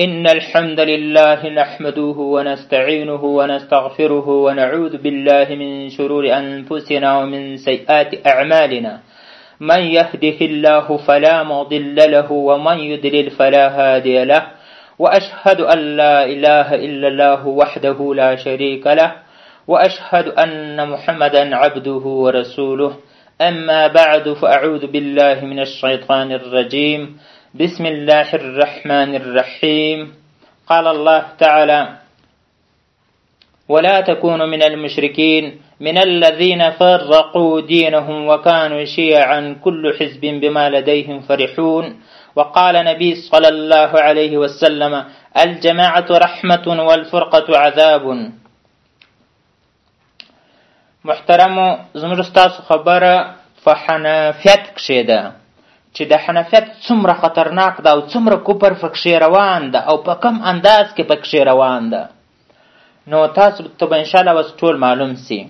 إن الحمد لله نحمده ونستعينه ونستغفره ونعوذ بالله من شرور أنفسنا ومن سيئات أعمالنا من يهده الله فلا مضل له ومن يدلل فلا هادي له وأشهد أن لا إله إلا الله وحده لا شريك له وأشهد أن محمدا عبده ورسوله أما بعد فأعوذ بالله من الشيطان الرجيم بسم الله الرحمن الرحيم قال الله تعالى ولا تكونوا من المشركين من الذين فرقوا دينهم وكانوا شيعا كل حزب بما لديهم فرحون وقال نبي صلى الله عليه وسلم الجماعة رحمة والفرقة عذاب محترمو زموږ ستاسو خبره په حنفیت کښې ده چې د حنفیت څومره خطرناک ده او څومره کفر پکښې روان ده او په کم انداز کې پکښې روان ده نو تاسو ته به انشاءالله اوس ټول معلوم سي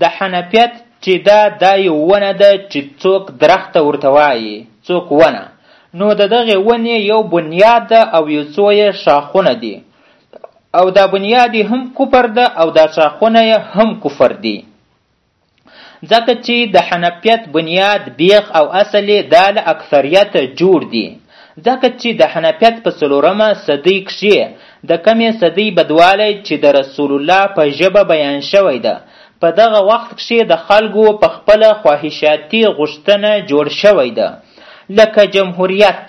د حنفیت چې دا دا یو ونه ده چې څوک درخت ورته وایي څوک ونه نو د دغې ونې یو بنیاد ده او یو څو یې شاخونه دي او دا بنیاد هم کفر ده او دا څاخونه هم کفر دي ځکه چې د حنفیت بنیاد بیخ او اصل یې دا له اکثریت جوړ دي ځکه چې د حنفیت په څلورمه صدۍ کښې د کمې صدۍ بدوالی چې د رسول الله په ژبه بیان شوی ده په دغه وخت کښې د خلکو په خپله خواهشاتي غوښتنه جوړ شوی ده لکه جمهوریت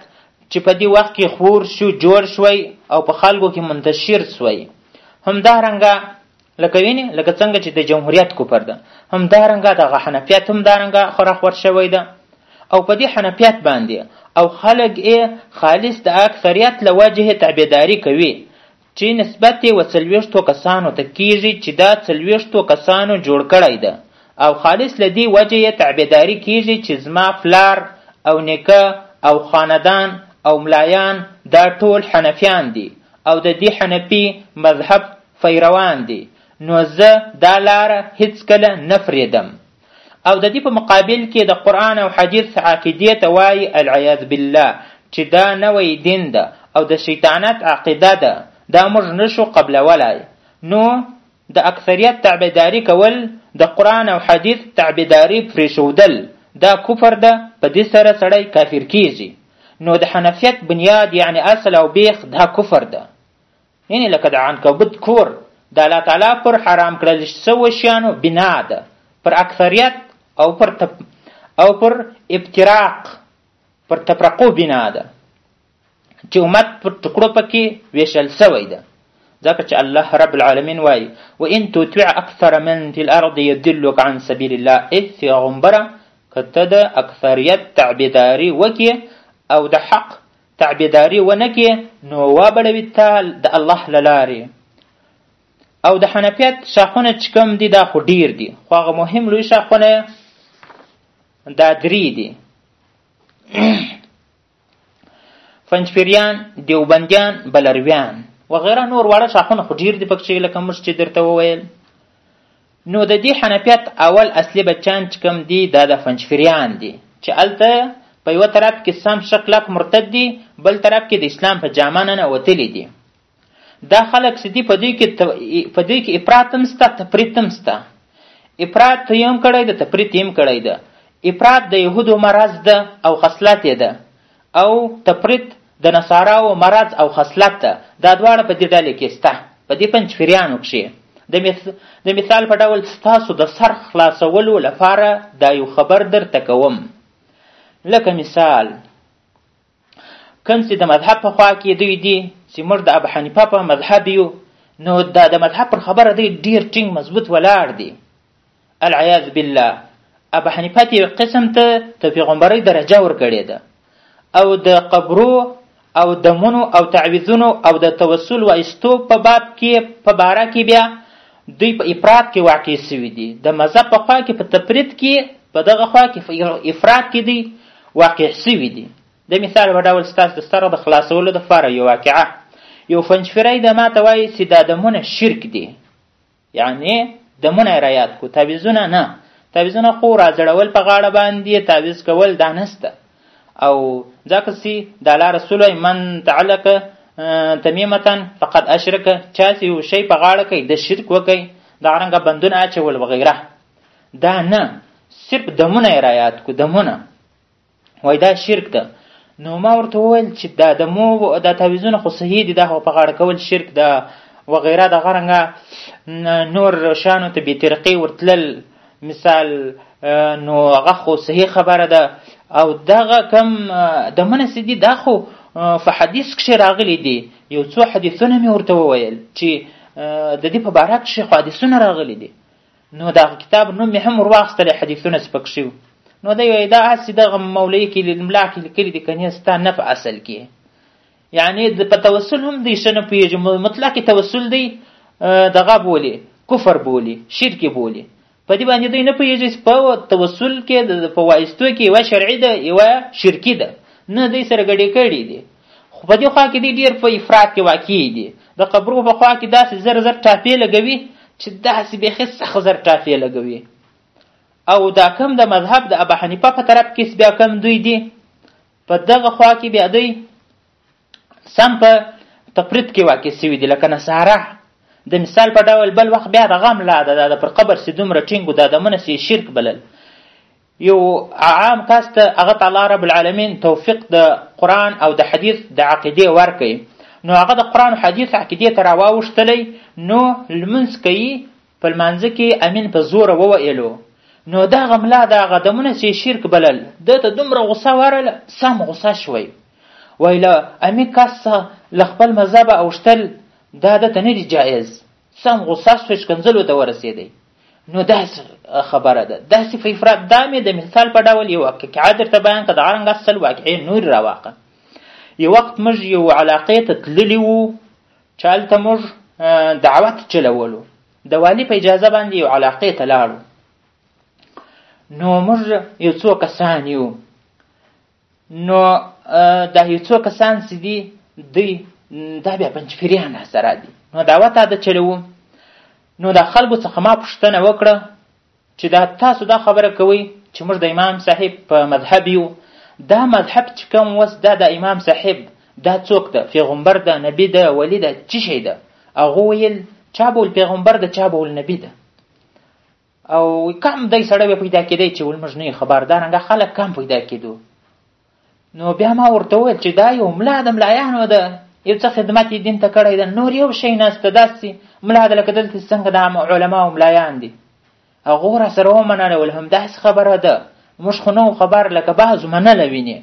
چې په دې وخت کې خور شو، جوړ شوی او په خلکو کې منتشر شوی. همدارنګه لکه ویني لکه څنګه چې د جمهوریت کفر ده همدارنګه دغه حنفیت همدارنګه خورا خور شوی ده او په دې حنفیت باندې او خلک یې خالص د اکثریت له وجهې تابعداري کوي چی نسبت یې و څلوېښتو کسانو ته کیږي چی دا څلوېښتو کسانو جوړ کړی ده او خالص له دې وجې یې تعبیداري کیږي چی زما پلار او نیکه او خاندان او ملایان دا ټول حنفیان دي او د دې حنفي مذهب فیروان دي نو زه دا لاره هیڅکله نه فریدم. او د دې په مقابل کې د قرآن او حدیث عقیدې ته وایي العیاذ بالله چې دا نوی دین ده او د شیطانت عقیده ده دا موږ نشو قبلولای نو د اکثریت تعبیداری کول د قرآن او حدیث تعبیداری پرېښودل دا کفر ده په دې سره سړی کافر کیږي نو د حنفیت بنیاد یعنی اصل او بیخ دا کفر ده یعنی لکه د عنکبوت کور د الله تعالی پر حرام کړل شوو شیانو بنا ده پر اکثریت او پر تپ او پر ابتراق پر تفرقو بنا ده چې امت پر ټکړو پکې ویشل سوی ده ځکه چې الله رب العالمین وایي وان تطع اکثر من فی الارض یدلک عن سبیل الله ای پیغمبره که ته د اکثریت تعبیداري وکې او د حق تعبیداری ونه کې نو وابړوي تا د الله له لارې او د حنفیت شاخونه چې کوم دي دا خو ډیر دي خو هغه مهم لوی شاخونه دا درې دي فنجپیریان دیوبندیان بلرویان وغیره نور واړه شاخونه خو ډیر دي پکې لکه موږ چې درته وویل نو د دې حنفیت اول اصلي بچان چې کوم دي دا د فنجفریان دي چې هلته په یوه طرف کې سم ښه کلک مرتد دي بل طرف کې د اسلام په جامه ننه وتلي دي دا خلک چې دي په دوی کې په دوی کې افراط هم شته تفریط هم شته افراط یې هم کړی ده تفریط یې هم کړی ده افراط د یهودو مرض ده او خصلت یې ده او تفريط د نصاراو مرض او خصلت ده، دا دواړه په دې ډلې کې سته، په دې پنج پيريانو کښې د د مثال په ډول ستاسو د سر خلاصولو لپاره دا يو خبر درته کوم، لکه مثال کوم چې د مذهب په خوا کې دوی دي چې موږ د ابو حنيفه په مذهب يو نو دا د مذهب پر خبره دوی ډېر ټينګ مضبوط ولاړ دي، العیاذ بالله ابو حنیفه ته یو قسم ته د پیغمبرۍ درجه ورکړې ده او د قبرو او دمونو او تعویذونو او د توسل و استو په باب کې په باره کې بیا دوی په افراد کې واقع سوي دي د مذهب په خوا کې په تفرید کې په دغه خوا کې افراد کې دي واقع سوي دي د مثال په ډول ستاسو د سره د خلاصولو دپاره یو واقعه یو فنجفری د ماته وایي چې دا دمونه شرک دي یعنی دمونه را یاد کو تعویزونه نه تعویزونه خو را زړول په غاړه باندې تعویز کول دا نسته او ځکه چې د الله رسول من تعلق تمیمتن فقد اشرک چا چې یو شی په غاړه کوي د شرک وکړي دا رنګه بندونه اچول وغیره دا نه صرف دمونه را یاد کو دمونه وای دا شرک ده نو ما ورته وویل چې دا د مو دا تعویزونه خو صحیح دي دا خو په غاړه کول شرک ده وغیره دغه رنګه نور شانو ته بې طریقې ورتلل مثال نو هغه خو صحیح خبره ده او دغه کم د منه سې دي دا خو په حدیث کښې راغلي دي یو څو حدیثونه مې ورته وویل چې د دې په باره کښې خو حدیثونه راغلي دي نو دغه کتاب نوم مې هم ورواخستلی حدیثونه چې پکښې وو نو دی وایي دا هسې دغه مولوي کې ملا کې لیکلي دي که نه ستا نه په اصل کې یعنې د په توسل هم دی ښه نه پوهېږي مطلق توسل دی دغه بولي کفر بولي شرک بولي په دې باندې دوی نه پوهېږي چې په توسل کې په وایستو کې یوه شرعي ده یوه شرکي ده نه دوی سره ګډې کړي دي خو په دې خوا کې دی ډېر په افراد کې واقع دي د قبرو په خوا کې داسې زر زر ټاپې لګوي چې داسې بیخي سخت زر ټاپې لګوي او دا کم د مذهب د ابا حنیفه په طرف کې بیا کم دوی دي په دغه خوا کې بیا دوی سم په تفرید کې واقع سوي دي لکه نصاره د مثال په ډول بل وخت بیا د غم لا ده دا پر قبر سي دومره ټینګو دا دمنه سي شرک بلل یو عام کس ته هغه تعالی رب العالمین توفیق د قرآن او د حدیث د عقیدې ورکړي نو هغه د قرآن او حدیث عقیدې ته راواوښتلی نو لمونځ کوي په لمانځه کې امین په زوره وویلو نو دغه ملا د هغه دمونه چې شرک بلل ده ته دومره غوسه ورله سم غوسه شوی وایي له امي کس څخه له خپل مذهبه اوښتل دا ده ته نه دي جایز سم غوسه شو ښکنځلو ته ورسېدی نو دا خبره ده داسې په افراد دا مې د مثال په ډول یو واقعه درته بیان که دغه رنګه سل واقعې نورې راواخله یو وخت موږ یو علاقې ته تللي وو چې هلته موږ دعوت چلولو د والي په اجازه باندې یو علاقې ته لاړو نو موږ یو څو کسان یو نو دا یو څو کسان چې دي دوی دا بیا بنچفریان حضرات دي نو دا وتا د چلوو نو دا خلکو څخه ما پوښتنه وکړه چې دا تاسو دا خبره کوئ چې موږ د امام صاحب په مذهب یو دا مذهب چې کوم وس دا د امام صاحب دا څوک ده پیغمبر ده نبی ده ولی ده چی شی ده هغه ویل چا بول پیغمبر ده چا بول نبی ده او کم دای سړی به پیدا کېدی چې ول موږ نه یو خبر دا رنګه خلک کم پیدا کېدو نو بیا ما ورته وویل چې دا یو ملا د ملایانو ده یو څه خدمت یې دین ته کړی ده نور یو شی نسته داسې ملا ده لکه دلته څنګه د عامو علماو ملایان دي هغو راسره ومنله ول همداسې خبره ده موږ خو نه خبر لکه بعضو منله وینې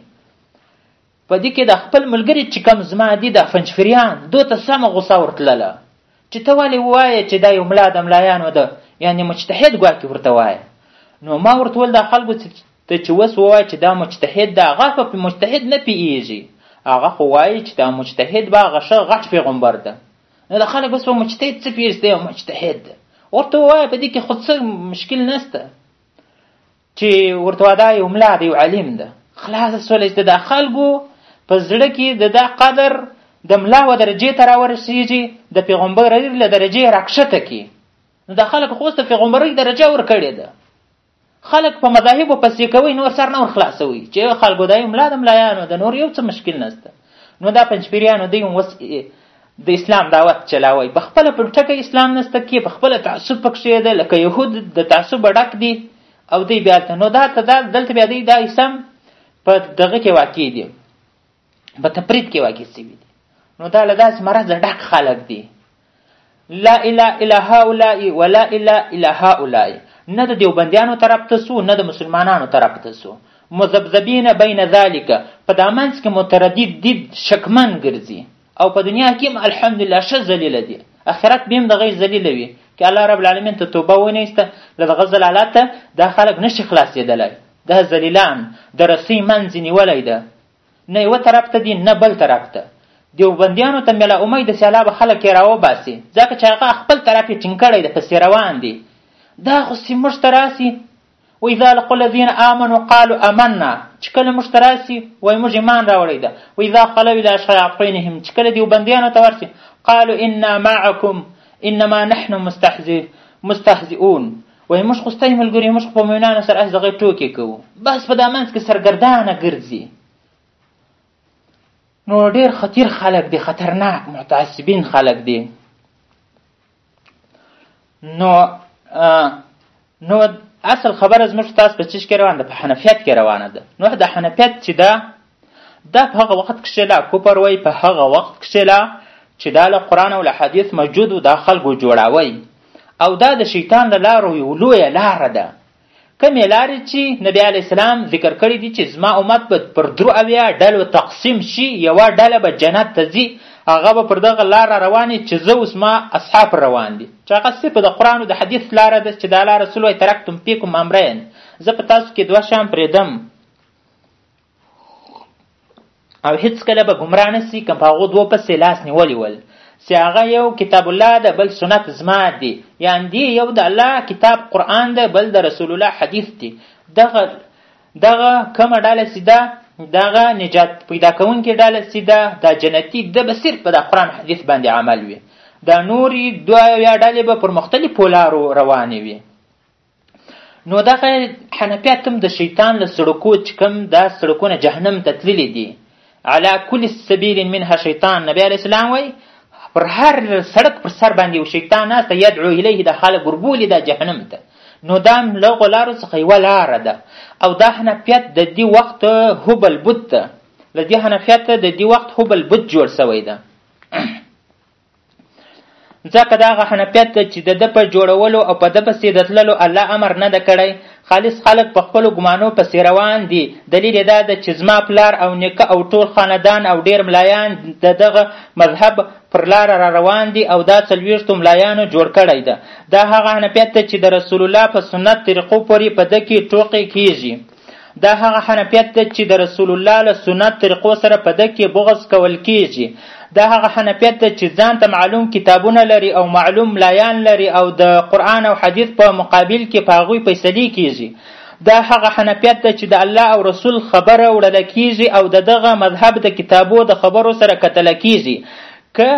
په دې کې د خپل ملګري چې کوم زما دي د فنچفریان دو ته سمه غوسه ورتلله چې ته ولې ووایې چې دا یو ملا د ملایانو ده یعنې مجتهد ګواکې ورته وایه نو ما ورته ویل دا خلکو ته چې اوس ووایه چې دا مجتهد ده هغه خو په مجتهد نه پیږي هغه خو وایي چې دا مجتهد به هغه ښه غټ پیغمبر ده نو د خلک اوس په مجتهد څه پیږي دی مجتهد ده ورته ووایه په دې کې خو څه مشکل نسته چې ورته وایه دا یو ملا دی یو عالم ده خلاصه سوله چې د خلکو په زړه کې د دا قدر د ملا و درجې ته راورسېږي د پیغمبر له درجې راکښته کړي نو د خلکو خو اوس د پیغمبرۍ درجه ورکړې ده خلک په مذاهبو پسې کوي نور سر نه ورخلاصوي چې خلکو دا یو ملا د ملایانو د نور یو څه مشکل نشته نو دا پنځپیریانو دی اوس د اسلام دعوت چلاوي په خپل په ټکه اسلام نسته کې په خپل تعصب پکښې ده لکه يهود د تعصب ډک دي او دی بیا ته نو دا ته دا دلته بیا دی دا اسلام په دغه کې واقع دي په تفرید کې واقع سوي دي نو دا له داسې مرض ډک خلک دي لا اله الا هؤلاء ولا اله الا هؤلاء نه د دیوبندیانو طرف ته سو نه د مسلمانانو طرف ته سو مذبذبین بین ذالک په دا منځ کې متردد دي شکمن ګرځي او په دنیا کې هم الحمدلله ښه ذلیله دي اخرت به هم دغه ذلیله وي که الله رب العالمین ته توبه ونه ایسته له دغه ضلالت ته دا خلک نشي خلاصېدلی دا ذلیلان د رسۍ منځ نیولی ده نه یوه طرف ته دي نه بل طرف ته. دیوبندیانو ته ملا امید د سیلابه خلک یې راوباسي ځکه چې هغه خپل طرف یې ټینګ کړی دی پسې روان دي دا خو چې موږ ته راسي واذا لقوا الذين امنوا قالوا امنا چې کله موږ ته راسي وایي موږ ایمان راوړی ده واذا خلوا الى شیاطینهم چې کله دیوبندیانو ته ورسي قالوا انا معکم انما نحن مستهزئ مستهزئون وایي موږ خو ستای ملګري یو موږ خو په مؤمنانو سره هسې دغه ټوکې کوو بس په دا منځ کې سرګردانه ګرځي نو ډېر خطیر خلک دي خطرناک متعصبین خلک دي نو نو اصل خبره زموږ تاسو په چیش کې روانه ده په حنفیت کې روانه ده نو د حنفیت چې ده دا په هغه وخت کښې لا کفر وای په هغه وخت کښې لا چې دا له قرآن او له حدیث موجود و دا خلکو جوړاوی او دا د شیطان له لارو یو لویه لاره ده کمې لارې چې نبی علیه السلام ذکر کړی دي چې زما امت به پر درو اویا ډلو تقسیم شي یوه ډله به جنت ته ځي هغه به پر دغه لاره روانې چې زه اوس ما اصحاب روان دي چې هغه صرف د قرآن او د حدیث لاره ده چې دا لاره سلوی ترکتم فیکم امرین زه په تاسو کې دوه شیان پرېږدم او هیڅ کله به ګمراه نه سي که په هغو دوو پسې لاس نیولي ول چې هغه یو کتاب الله ده بل سنت زما دی یا دی یو د الله کتاب قرآن ده بل د رسول الله حدیث دی دغه دغه کومه ډله چې ده دغه نجات پیدا کوونکې ډله چې ده دا جنتي ده به صرف په د قرآن حدیث باندې عمل وي دا نورې دوه یا ډلې به پر مختلفو لارو روانې وي نو دغه حنفیات هم د شیطان له سړکو چې کوم دا سړکونه جهنم ته تللي دي علا کل سبیل منها شیطان نبی علیه السلام وایي پر هر سړک پر سر باندې یو شیطان ناسته یدعو الیه د خلک وربولي دا جهنم ته نو دا لغو لارو څخه یوه لاره ده او دا حنفیت د دې وخت هبل بت ده له دې حنفیت د دې وخت هبل بت جوړ سوی ده ځکه دا هغه حنفیت ده چې د ده په جوړولو او په ده پسې د تللو الله امر نه ده کړی خالص خلک په خپلو ګمانو پسې روان دي دلیل یې دا ده چې زما پلار او نیکه او ټول خاندان او ډیر ملایان د دغه مذهب پر لار را روان دي او دا څلوېښتو ملایانو جوړ کړی ده دا هغه حنفیت ده چې د رسول الله په سنت طریقو پورې په ده کې ټوقې کیږي دا هغه حنفیت ده چې د رسول الله له سنت طریقو سره په ده کې بغض کول کیږي دا هغه حنفیت ده چې ځان ته معلوم کتابونه لري او معلوم ملایان لري او د قرآن او حدیث په مقابل کې په هغوی فیصلې کیږي دا هغه حنفیت ده چې د الله او رسول خبره وړل کیږي او د دغه مذهب د کتابو د خبرو سره کتل کیږي که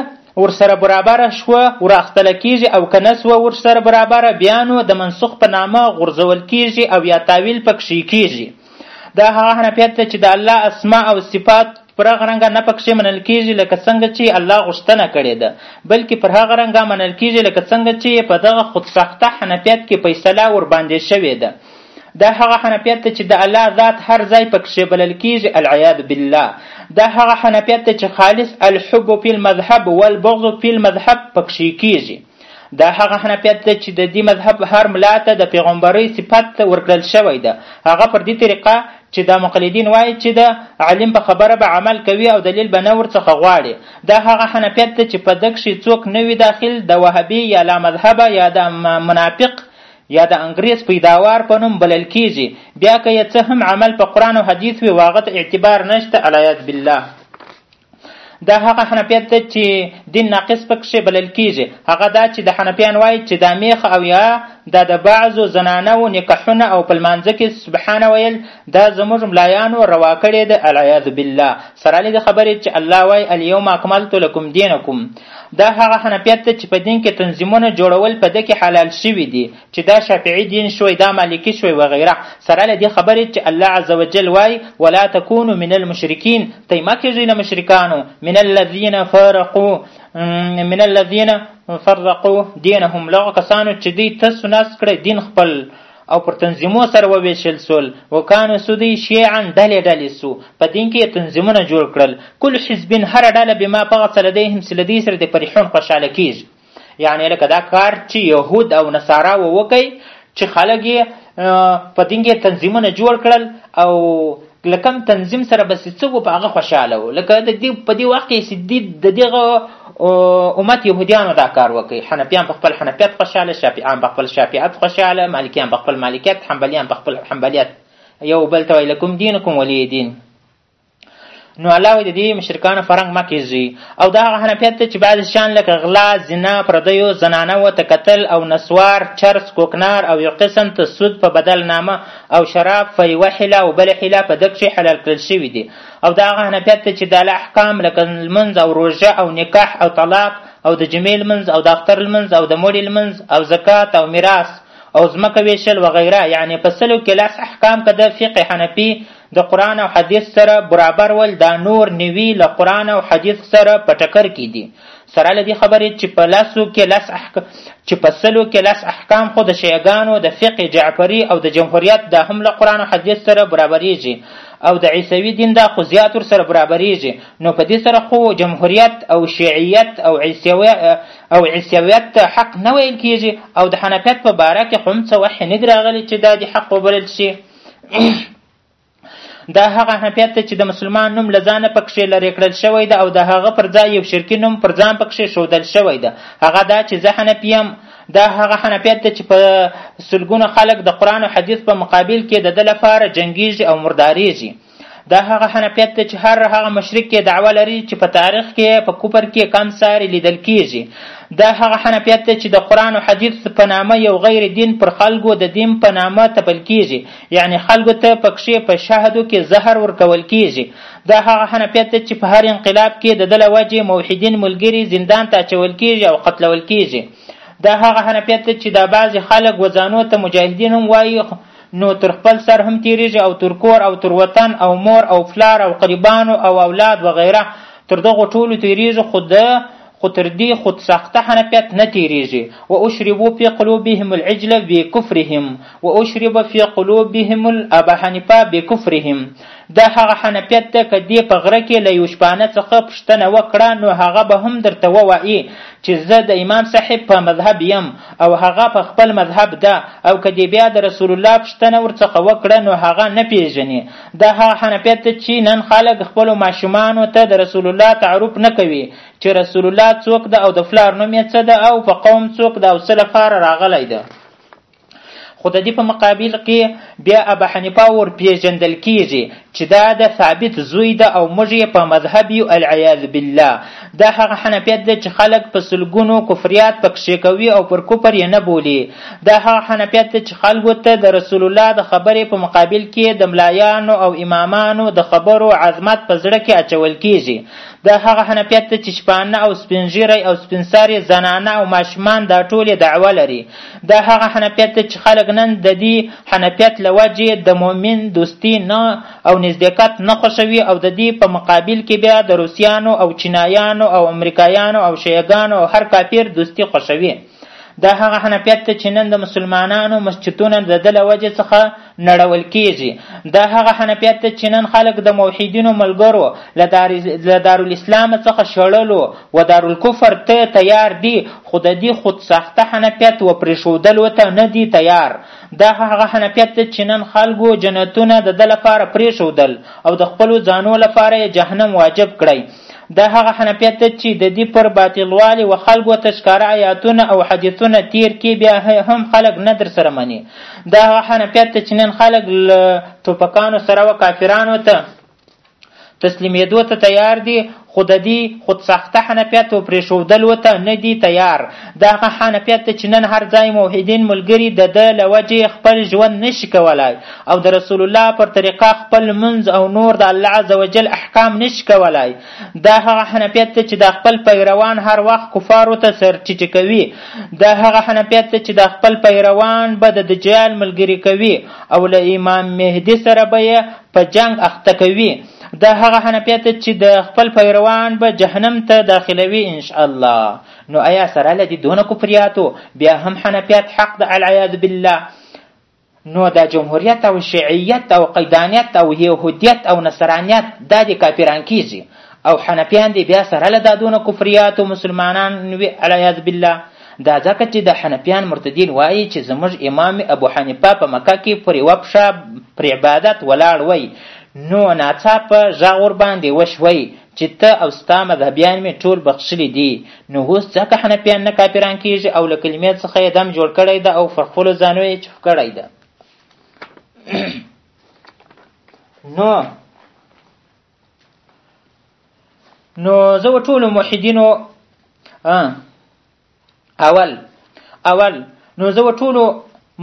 ورسره برابره شوه وراخستله کېږي او که نه شوه ورسره برابره بیا نو د منسوخ په نامه غورځول کېږي او یا تاویل پکښې کېږي دا هغه حنفیت دی چې د الله اسماء او صفات پر هغه رنګه نه پکښې منل کېږي لکه څنګه چې الله غوښتنه کړې ده بلکې پر هغه رنګه منل کېږي لکه څنګه چې په دغه خودساخته حنفیت کې فیصله ورباندې شوې ده دا هغه حنفیت ته چې د الله ذات هر ځای پکښې بلل کیږي العیاذ بالله دا هغه حنفیت ته چې خالص الحب فی المذهب والبغض فی المذهب پکښې کیږي دا هغه حنفیت ده چې د دې مذهب هر ملا ته د پیغمبرۍ صفت ورکړل شوی ده هغه پر دې طریقه چې دا مقلدین وایي چې د عالم په خبره به عمل کوي او دلیل به نه ورڅخه غواړي دا هغه حنفیت ده چې په ده کښې څوک نه وي داخل د وهبي یا لا مذهبه یا د منافق یا د انګریز پیداوار په نوم بلل کیږي بیا که یې څه هم عمل په قرآن او حدیث وي واغه ته اعتبار نشته العیاذ بالله دا هغه حنفیت ده چې دین ناقص پکښې بلل کیږي هغه دا چې د حنفیان وایي چې دا میخ او یا دا د بعضو زنانو نکاحونه او په لمانځه کې سبحانه ویل دا زموږ ملایانو روا کړې ده العیاذ بالله سره له دې خبرې چې الله وایي الیوم اکملت لکم دینکم دا هغه حنفیت ده چې په دین کې تنظیمونه جوړول په ده کې حلال شوي دي چې دا شافعي دین شوی دا مالکي شوی وغیره سره له دې خبرې چې الله عز وجل وایي ولا تکونو من المشرکین تی مه کېږئ له مشرکانو من الذین فرقو من الذین فرقو دینهم لغو کسانو چې دوی تاسو ناس کړی دین خپل او پر تنظیمو سره وویشل سول وکانو سو دوی شیعا ډلې ډلې سو په دین کې تنظیمونه جوړ کړل کل حزبین هر ډله بما په هغه څه لدیهم چې لدی سره د فرحون خوشاله کیږي یعنی لکه دا کار چې یهود او نصارا ووکی چې خلک یې په دین کې تنظیمونه جوړ کړل او له کوم تنظیم سره به څه و په هغه خوشاله و لکه د دې په دې وخت کې چې دې د دغه امت یهودیانو دا کار وکړي حنفیان په خپل حنفیت خوشاله شافعیان په خپل شافعیت خوشاله مالکیان په خپل مالکیت حنبلیان په خپل حنبلیت یو بل ته وایي لکم دینکم ولی دین نو الله وایي د دې مشرکانو فرهنګ مه کېږي او دا هغه حنفیت دی چې بعضې شیان لکه غلا زنا پردیو زنانه و ته کتل او نسوار چرس کوکنار او یو قسم ته سود په بدل نامه او شراب په یوه حله او بله حله په ده کښې حلال کړل شوي دي او د هغه حنفیت دی چې دا له احکام لکه لمونځ او روژه او نکاح او طلاق او د جمعې لمونځ او د اختر لمونځ او د مړي لمونځ او زکات او میراث او ځمکه ویشل وغیره یعنې په سلو کې لاس احکام که د فقه حنفي د قرآن او حدیث سره برابر ول دا نور نوي له قرآن او حدیث سره په ټکر کې دي سره له دې خبرې چې په لسو کې لس احکام چې په سلو کې لس احکام خو د شیعګانو د فقه جعفري او د جمهوریت دا هم له قرآن او حدیث سره برابریږي او د عیسوي دین دا خو زیات ورسره برابریږي نو په دې سره خو جمهوریت او شیعیت او عیسوي او عیسویت ته حق نه ویل کیږي او د حنفیت په باره کې خو هم څه وحې نه دي راغلي چې دا د حق وبلل شي دا هغه حنفیت دی چې د مسلمان نوم له ځانه پکښې لرې کړل شوی ده او د هغه پر ځای یو شرکي نوم پر ځان پکښې ښودل شوی ده هغه دا چې زه حنفي یم دا هغه حنفیت دی چې په سلګونو خلک د قرآن او حدیث په مقابل کې د ده لپاره جنګیږي او مرداریږي دا هغه حنفیت دی چې هر هغه مشرک کې دعوه لري چې په تاریخ کې په کوپر کې کم ساري لیدل کیږي دا هغه حنفیت دی چې د قرآن او حدیث په نامه یو غیر دین پر خلکو د دین په نامه تپل کیږي یعنې خلکو ته پکښې په شهدو کې زهر ورکول کېږي. دا هغه حنفیت دی چې په هر انقلاب کې د ده له وجې موحدین ملګري زندان ته اچول کېږي او قتلول کېږي. دا هغه حنفیت دی چې دا بعضې خلک وځانو ته مجاهدین هم وايي نو تر خپل سر هم تېرېږي او تر کور او تر وطن او مور او پلار او قریبانو او اولاد وغیره تر دغو ټولو تېرېږي خو د خو تر دې خود ساخته حنفیت نه تیریږي و اشربو فی قلوبهم العجل بکفرهم و اشرب فی قلوبهم الابا حنیفه بکفرهم دا هغه حنفیت ده که دې په غره کې له یو شپانه څخه پوښتنه وکړه نو هغه به هم درته ووایي چې زه د امام صاحب په مذهب یم او هغه په خپل مذهب ده او که دې بیا د رسول الله پوښتنه ورڅخه وکړه نو هغه نه پیژني دا هغه حنفیت ده چې نن خلک خپلو ماشومانو ته د رسول الله تعارف نه کوي چې رسول الله څوک ده او د فلار نوم یې څه ده او په قوم څوک ده او څه لپاره راغلی ده خو د دې په مقابل کې بیا ابا حنیفه ور پیژندل کیږي چې دا د ثابت زوی ده او موږ یې په مذهب یو العیاذ بالله دا هغه حنفیت دی چې خلک په سلګونو کفریات پکښې کوي او پر کفر یې نه بولي دا هغه حنفیت دی چې خلکو ته د رسول الله د خبرې په مقابل کې د ملایانو او امامانو د خبرو عظمت په زړه کې اچول کیږي دا هغه حنفیت دی چې شپانه او سپین ږیری او سپین سارې زنانه او ماشومان دا ټول یې دعوه لري دا هغه حنفیت دی چې خلک نن د دې حنفیت له وجې د مؤمن دوستي نه او نزدېکت نه خوښوي او د دې په مقابل کې بیا د روسیانو او چینایانو او امریکایانو او شیعګانو او هر کافر دوستي خوښوي دا هغه حنفیت ته چې نن د مسلمانانو مسجدونه د ده له وجې څخه نړول کیږي دا هغه حنفیت ته چې نن خلک د موحدینو ملګرو له دارالاسلام څخه شړلو و دارالکفر ته تیار دي خو د دې خودساخته حنفیت و پرېښودلو ته نه دي تیار دا هغه حنفیت ته چې نن خلکو جنتونه د ده لپاره پرېښودل او د خپلو ځانو لپاره یې جهنم واجب کړی دا هغه حنفیت ده چی ددی پر باطلوالی و خلګو ته ښکاره ایاتونه او حدیثونه تیر کی بیا هم خلګ نه درسره منی دا هغه حنفیت ده چی نن خلګ له ټوپکانو سره و کافرانو ته تسلیمیدو ته تیار دی خو د دې خودساخته حنفیت او پرېښودلو ته نه دي تیار دا هغه حنفیت دی چې نن هر ځای موحدین ملګري د ده له وجې خپل ژوند نشي کولای او د رسول الله پر طریقه خپل منځ او نور د الله عز وجل احکام نشي کولای دا هغه حنفیت ته چې د خپل پیروان هر وخت کفارو ته سرټیټ کوي دا هغه حنفیت ته چې د خپل پیروان به د دجال ملګری کوي او له امام مهدی سره به یې په جنگ اخته کوي دا هغه حنفیت ته چې د خپل پیروان به جهنم ته داخلوي ان شاء الله نو آیا سره لدی دونه کفریاتو بیا هم حنفیت حق د العیاذ بالله نو دا جمهوریت او شیعیت او قیدانیت او یهودیت او نصرانیت دا دې کافران کیږي او حنفیان دې بیا سره له دا دونه کفریات او مسلمانان وي علیاذ بالله دا ځکه چې د حنفیان مرتدین وایي چې زموږ امام ابو حنیفه په مکه کې پر یوه پښه پر عبادت ولاړ وی نو ناڅاپه غږ ورباندې وشوی چې ته او ستا مذهبیان مې ټول بخښلي دي نو اوس ځکه حنفیان نه کافران کیږي او له کلمې څخه یې دم جوړ کړی ده او پر خپلو ځانو یې چوف کړی ده نو نو زه ټولو موحدینو اول اول نو زه ټولو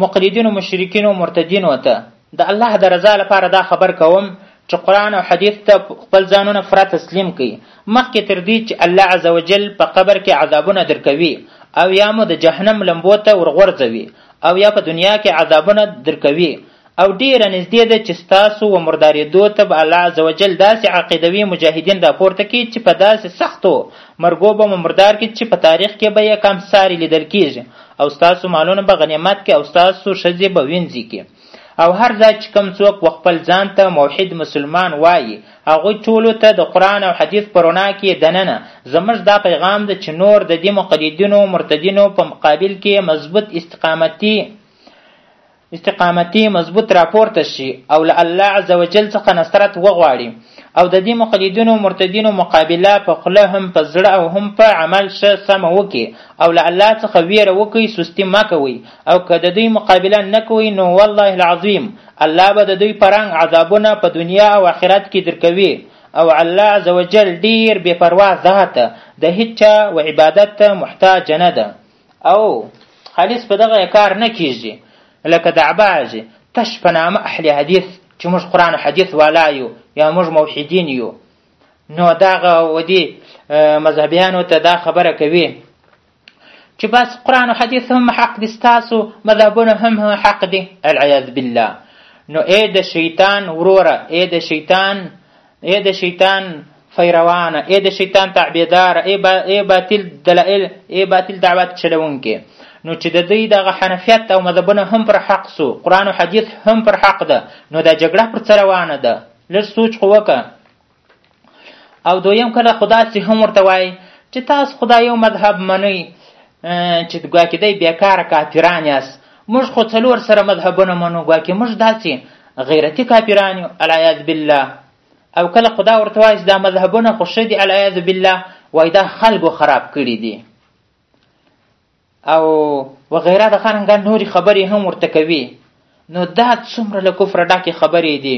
مقلدینو مشرکینو مرتدینو ته د الله د رضا لپاره دا خبر کوم چې قرآن او حدیث ته خپل ځانونه فرا تسلیم کړي مخکې تر دې چې الله عزوجل په قبر کې عذابونه درکوي او یا مو د جهنم لمبو ته ورغورځوي او یا په دنیا کې عذابونه درکوي او ډیره نږدې ده چې ستاسو و مرداریدو ته به الله عزوجل داسې عقیدوي مجاهدین راپورته کړي چې په داسې سختو مرګو به مو مردار کړي چې په تاریخ کې به یې کم ساری لیدل کیږي او ستاسو مالونه به غنیمت کړي او ستاسو ښځې به وینځي کړي او هر ځای چې کوم څوک و خپل ځان ته موحد مسلمان وایي هغوی ټولو ته د قرآن او حدیث په رڼا کې دننه زموږ دا پیغام ده چې نور د دې مقلدینو مرتدینو په مقابل کې مضبوط استقامتي استقامتي مضبوط راپورته شي او له الله عز وجل څخه نصرت وغواړي او د دې مقلدینو مرتدینو مقابله په خوله هم په زړه او هم په عمل ښه سمه وکړي او له الله څخه ویره وکړي سستي مه کوئ او که د دوی مقابله نه کوئ نو والله العظیم الله به د دوی پرنګ عذابونه په دنیا او آخرت کې درکوي او الله عز وجل ډیر بې پروا ذات د هیچا و عبادت محتاج نه ده او خالص په دغه کار نه کیږي لکه دعباج تش په نامه اهل حدیث چې موږ قرآن و حدیث والا یو یا موږ موحدین یو نو دغه ودی مذهبیانو ته دا خبره کوي چې بس قرآن و حدیث هم حق دي ستاسو مذهبونه هم حق دي العیاذ بالله نو ای د شیطان وروره ای د شیطان ای د شیطان فیروانه ای د شیطان تعبیدار ای با ای باطل دلایل ای باطل دعوت چلونکې نو چې د دوی دغه حنفیت او مذهبونه هم پر حق سو قرآن او حدیث هم پر حق ده نو دا جګړه پر څه روانه ده لږ سوچ خو وکړه او دویم کله خو داسې هم ورته وایي چې تاسو خو دا یو مذهب منئ چې ګواکې دی بیکاره کافران یاست موږ خو څلور سره مذهبونه منو ګواکې موږ داسې غیرتي کافران یو العیاذ بالله او کله خدا ورته وایي چې دا مذهبونه خو ښه دي العیاذ بالله وایي دا خلکو خراب کړي دي او وغیره د خانګان نورې خبرې هم ورته کوي نو دا څومره له کفره ډکې خبرې دي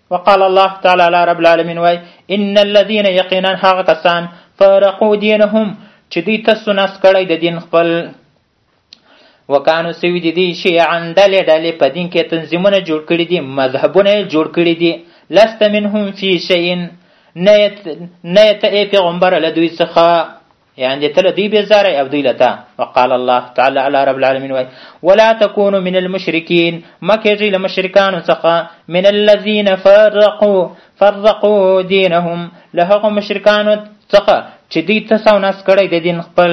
وقال الله تعالی علی رب العالمین وای ان الذين یقینا هغه کسان فرقوا دینهم چې دوی تاسو نس کړی د دین خپل وکانو سوي دي دي شیعا ډلې ډلې په دین کې تنظیمونه جوړ کړي دي مذهبونه جوړ کړي دي لست منهم فی شیء نه یې ته ای پیغمبره له دوی څخه يعني تل دوی بيزاري او دوی لتا وقال الله تعالى على رب العالمين وي ولا تكونوا من المشركين ما كيجي لمشركان څخه من الذين فرقوا فرقوا دينهم لهغه مشرکان څخه چې دوی تساو ناس کړی د دین خپل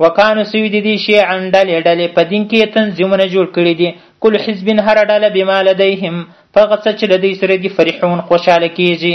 وکانو سوی د دې شی انډل ډلې په دین کې تنظیمونه جوړ کړی دي کل حزب هر ډله بما لديهم فغص چې لدی سره دي فرحون خوشاله کیږي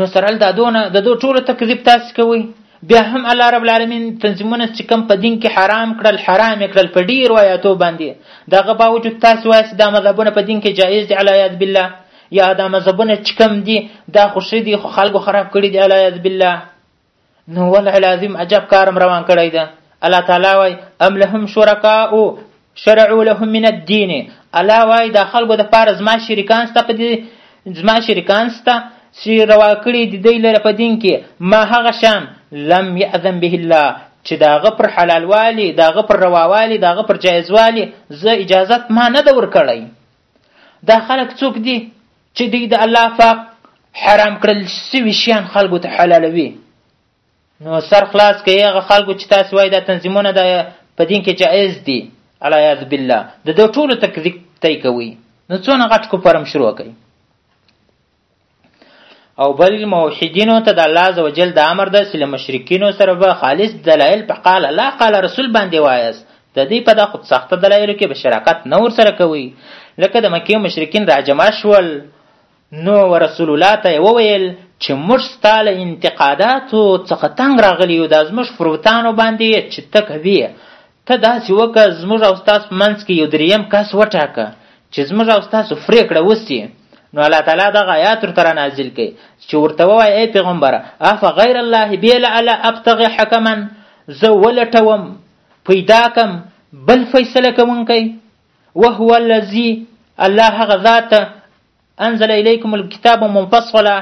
نو سره دا دونه د دوه ټولو تکذیب تاسو کوي بیا هم الله رب العالمین تنظیمونه چې کم په دین کې حرام کړل حرام کړل په ډیر آیاتو باندې دغه باوجود تاسو وایئ دا مذهبونه په دین کې جایز دي علی یاد بالله یا دا مذهبونه چې کم دي دا خوشې دي خو خلکو خراب کړي دي علی یاد بالله نو والله العظیم عجب کارم روان کړی ده الله تعالی وای ام لهم شرکاء شرعوا لهم من الدین الله وای دا خلکو د پاره زما شریکان سته په دې زما شریکان سته چې روا کړي د دوی لره په دین کې ما هغه شان لم یأذن به الله چې داغه پر حلالوالي داغه پر رواوالي داغه پر جایزوالي زه اجازت ما نه ده ورکړی دا خلک څوک دي چې دوی د الله پاک حرام کړل شوي شیان خلکو ته حلالوي نو سر خلاص کوي هغه خلکو چې تاسو وایي دا تنظیمونه د په دین کې جایز دي العیاذ بالله د دو ټولو تکذیب تی کوي نو څونه غټ کوپرم شروع کوي او بل موحدینو ته د الله عزوجل د امر ده چې له مشرکینو سره به خالص دلایل په قال الله قال رسول باندې وایاست د دې په دغو سخته دلایلو کې به شراکت نه ورسره کوي لکه د مکې مشرکین راجمع شول نو رسول الله ته وویل چې موږ ستا له انتقاداتو څخه تنګ راغلي یو دا زموږ فروتانو باندې چې ته کوي ته داسې وکړه، زموږ او ستاسو په منځ کې یو درېیم کس وټاکه چې زموږ او ستاسو پرېکړه وشي. نو الله تعالی دغه آیات ورته رانازل کړي چې ورته ووایه ای پیغمبره افغیر الله بې له الله ابتغي حکما زه ولټوم پیدا کم بل فیصله کوونکی وهو الذي الله هغه ذات انزل الیکم الکتاب منفصلا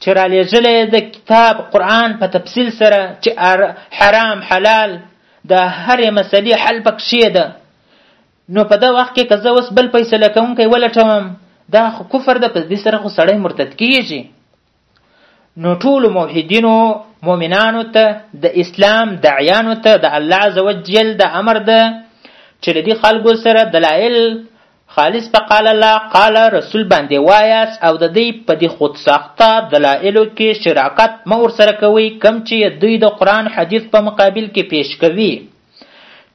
چې را لېږلی د کتاب قرآن په تفصیل سره چې حرام حلال د هرې مسلې حل پکښې ده نو په دا وخت کې که زه اوس بل فیصله کوونکی ولټوم دا خو کفر ده په دې سره خو سړی مرتد کیږي نو ټولو موحدینو مؤمنانو ته د اسلام دعیانو ته د الله عزوجل د امر ده چې له دې خلکو سره دلایل خالص په قال الله قال رسول باندې وایاس او د دې په دې خود ساخته دلایلو کې شراکت مه ورسره کوي کم چې دوی د قرآن حدیث په مقابل کې پیش کوي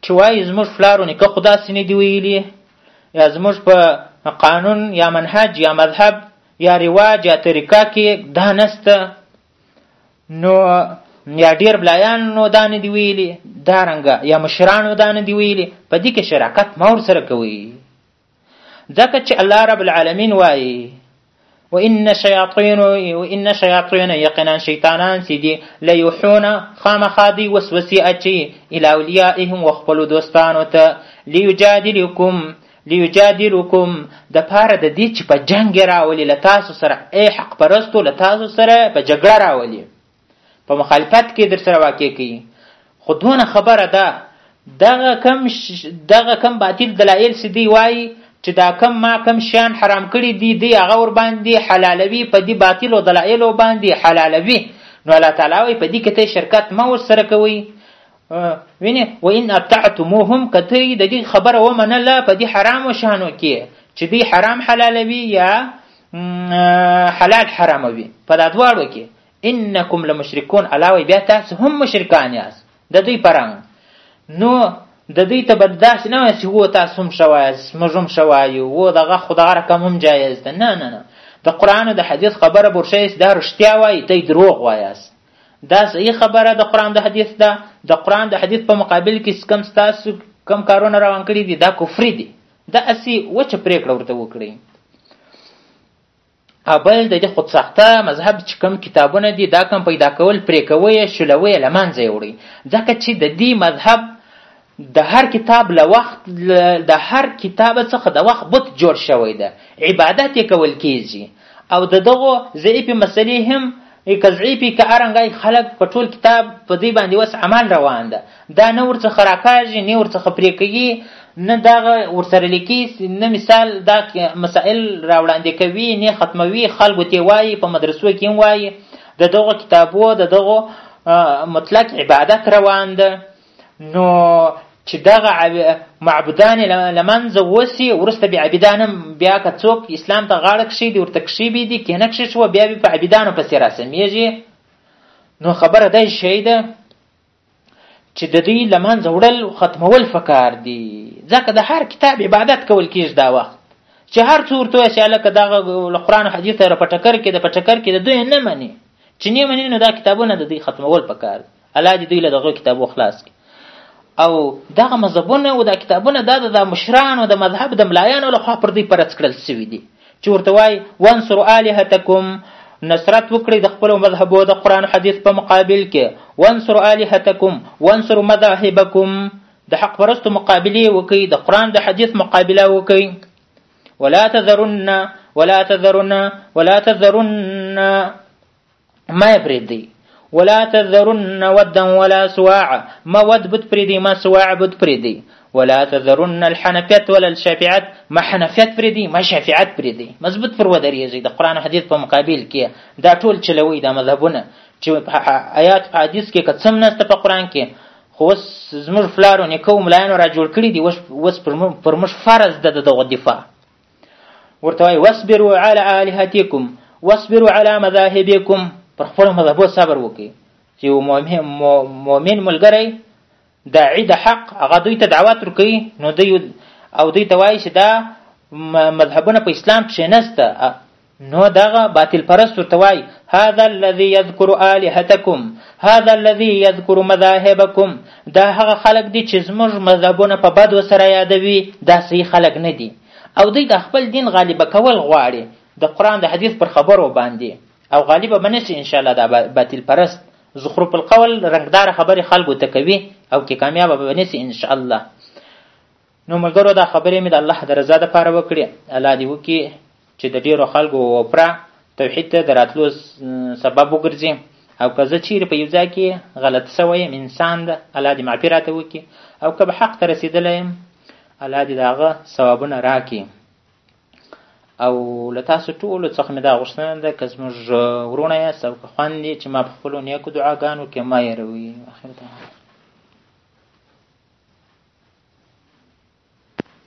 چې وایي زموږ پلارو نیکه خو داسې نه دي ویلي یا زموږ په قانون یا منهج یا مذهب یا رواج یا طریقه کې دا نسته نو یا ډیر بلایان نو دا نه دی ویلي دا رنګه یا مشرانو دا نه دی ویلي په دې کې شراکت ما ورسره کوي ځکه چې الله رب العالمین وایي وإن شياطين وإن شياطين يقنا شيطانان سيدي ليوحون خامخادي وسوسي أچي إلى أوليائهم وخبلو دوستانو تا ليجادلكم لیجادلکم د پاره د دې چې په جنګ یې راولي له تاسو سره ای حق پرستو له تاسو سره په جګړه راولي په مخالفت کې در سره واقع کوي خو دونه خبره ده دغه کم دغه کم باطل دلایل چې دی وایي چې دا کم ما کم شیان حرام کړي دي دی هغه ور باندې حلالوي په دې باطلو دلایلو باندې حلالوي نو الله تعالی وایي په دې کې ته شرکت مه ورسره کوئ وینه و ان ابتعتموهم کته د دې خبره و منله په دې حرام شانو کې چې دې حرام حلالوي یا حلال حراموي په دا دواړو کې انکم لمشرکون علاوه بیا تاسو هم مشرکان یاست د دوی پرنګ نو د دوی ته به داسې نه وایي چې و تاسو هم ښه وایاست موږ هم ښه وایو و دغه خو دغه رقم هم جایز ده نه نه نه د قرآن او د حدیث خبره برشیست دا رښتیا وایي ته دروغ وایاست دا صحیح خبره د قران د حدیث ده د قران د حدیث په مقابل کې کم تاسو کم کارونه روان کړی دي دا کفري دي دا اسی وچ پریکړه ورته وکړي ابل د دې خود ساخته مذهب چې کم کتابونه دي دا کم پیدا کول پریکوي شلوي لمنځه وړي ځکه چې د دې مذهب د هر کتاب له وخت د هر کتاب څخه د وخت بت جوړ شوی ده عبادت یې کول کیږي او د دغو ضعیفې مسلې هم که ضعیفې که ارنګای خلک په ټول کتاب په دې باندې اوس عمل روان ده دا نه ورڅخه راکاږي نه ورڅخه پرې کوي نه دغه ورسره لیکي نه مثال دا مسائل راوړاندې کوي نه ختموي خلکو ته وایي په مدرسو کې هم وایي د دغو کتابو د دغو مطلق عبادت روان ده نو چې دغه معبودان له منځه وسي وروسته بیا عبیدان هم بیا که څوک اسلام ته غاړه کښېږدي ورته کښېږدي کینه کښې شوه بیا بیا په عبیدانو پسې راسمېږي نو خبره دا شی ده چې د دوی له منځه وړل ختمول فکار دي ځکه د هر کتاب عبادت کول کېږي دا وخت چې هر څو ورته وایي چې هلکه دغه له قرآن او حدیث سره په ټکر کې د په ټکر کې د دوی نه مني چې نه مني نو دا کتابونه د دوی ختمول پکار دي الله دې دوی له دغو کتابو خلاص کړي او دغه مذهبونه او دا کتابونه دا د مشرانو د مذهب د ملایانو لخوا پر دوی پرڅ کړل سوي دي چې ورته وایي وانصر الهتکم نصرت وکړي د خپل مذهب او د قران حدیث په مقابل کې وانصر الهتکم وانصر مذاهبکم د حق پرستو مقابله وکي د قران د حدیث مقابله وکي ولا تذرن ولا تذرن ولا تذرن ما یې پرېږدئ ولا تذرن ودا ولا سواع ما ود بت پرېږدئ ما سواع بت پرېږدئ ولا تذرن الحنفیت ولا الشافعت ما حنفیت پرېږدئ ما شافعت پرېږدئ مضبوط پر ودرېږئ د قرآن حدیث په مقابل کې دا ټول چلوئ دا مذهبونه چې آیات په حدیث کې که څه هم نشته په قرآن کې خو اوس زموږ پلارو نیکو ملایانو را جوړ کړي دي اوس پر موږ فرض ده د دغو دفاع ورته وایي واصبروا علی الهتکم واصبروا علی مذاهبکم پر خپل مذهبو صبر وکړي چې مؤمن ملګری داعي د حق هغه دوی ته دعوت ورکوي نو دوی او دوی ته وایي چې دا مذهبونه په اسلام کښې نسته نو دغه باطل پرست ورته وای هذا الذي يذكر الهتكم هذا الذي يذكر مذاهبكم دا هغه خلق دي چې زموږ مذهبونه په بد وسره یادوي دا صحیح خلق نه دي او دوی د خپل دین غالب کول غواړي د قران د حدیث پر خبرو باندې او غالب باندې چې ان شاء الله دا باطل پرست زخرف القول رنگدار خبرې خلکو ته کوي او کې کامیاب به نسی ان شاء الله نو ملګرو دا خبرې مې د الله د رضا دپاره وکړې، الله دې وکړي چې د ډېرو خلکو وپره توحید ته د راتلو سبب وګرځي او که زه چیرې په یو ځای کې غلط سوی یم انسان ده الله دې معافي راته وکړي او که به حق ته رسېدلی یم الله دې د هغه ثوابونه راکړي او له تاسو ټولو څخه مې دا غوښتنه ده که زموږ وروڼه یاست او که خوند یې چې ما په خپلو نیکو دعاګانو کې مه یېروي اخر دعا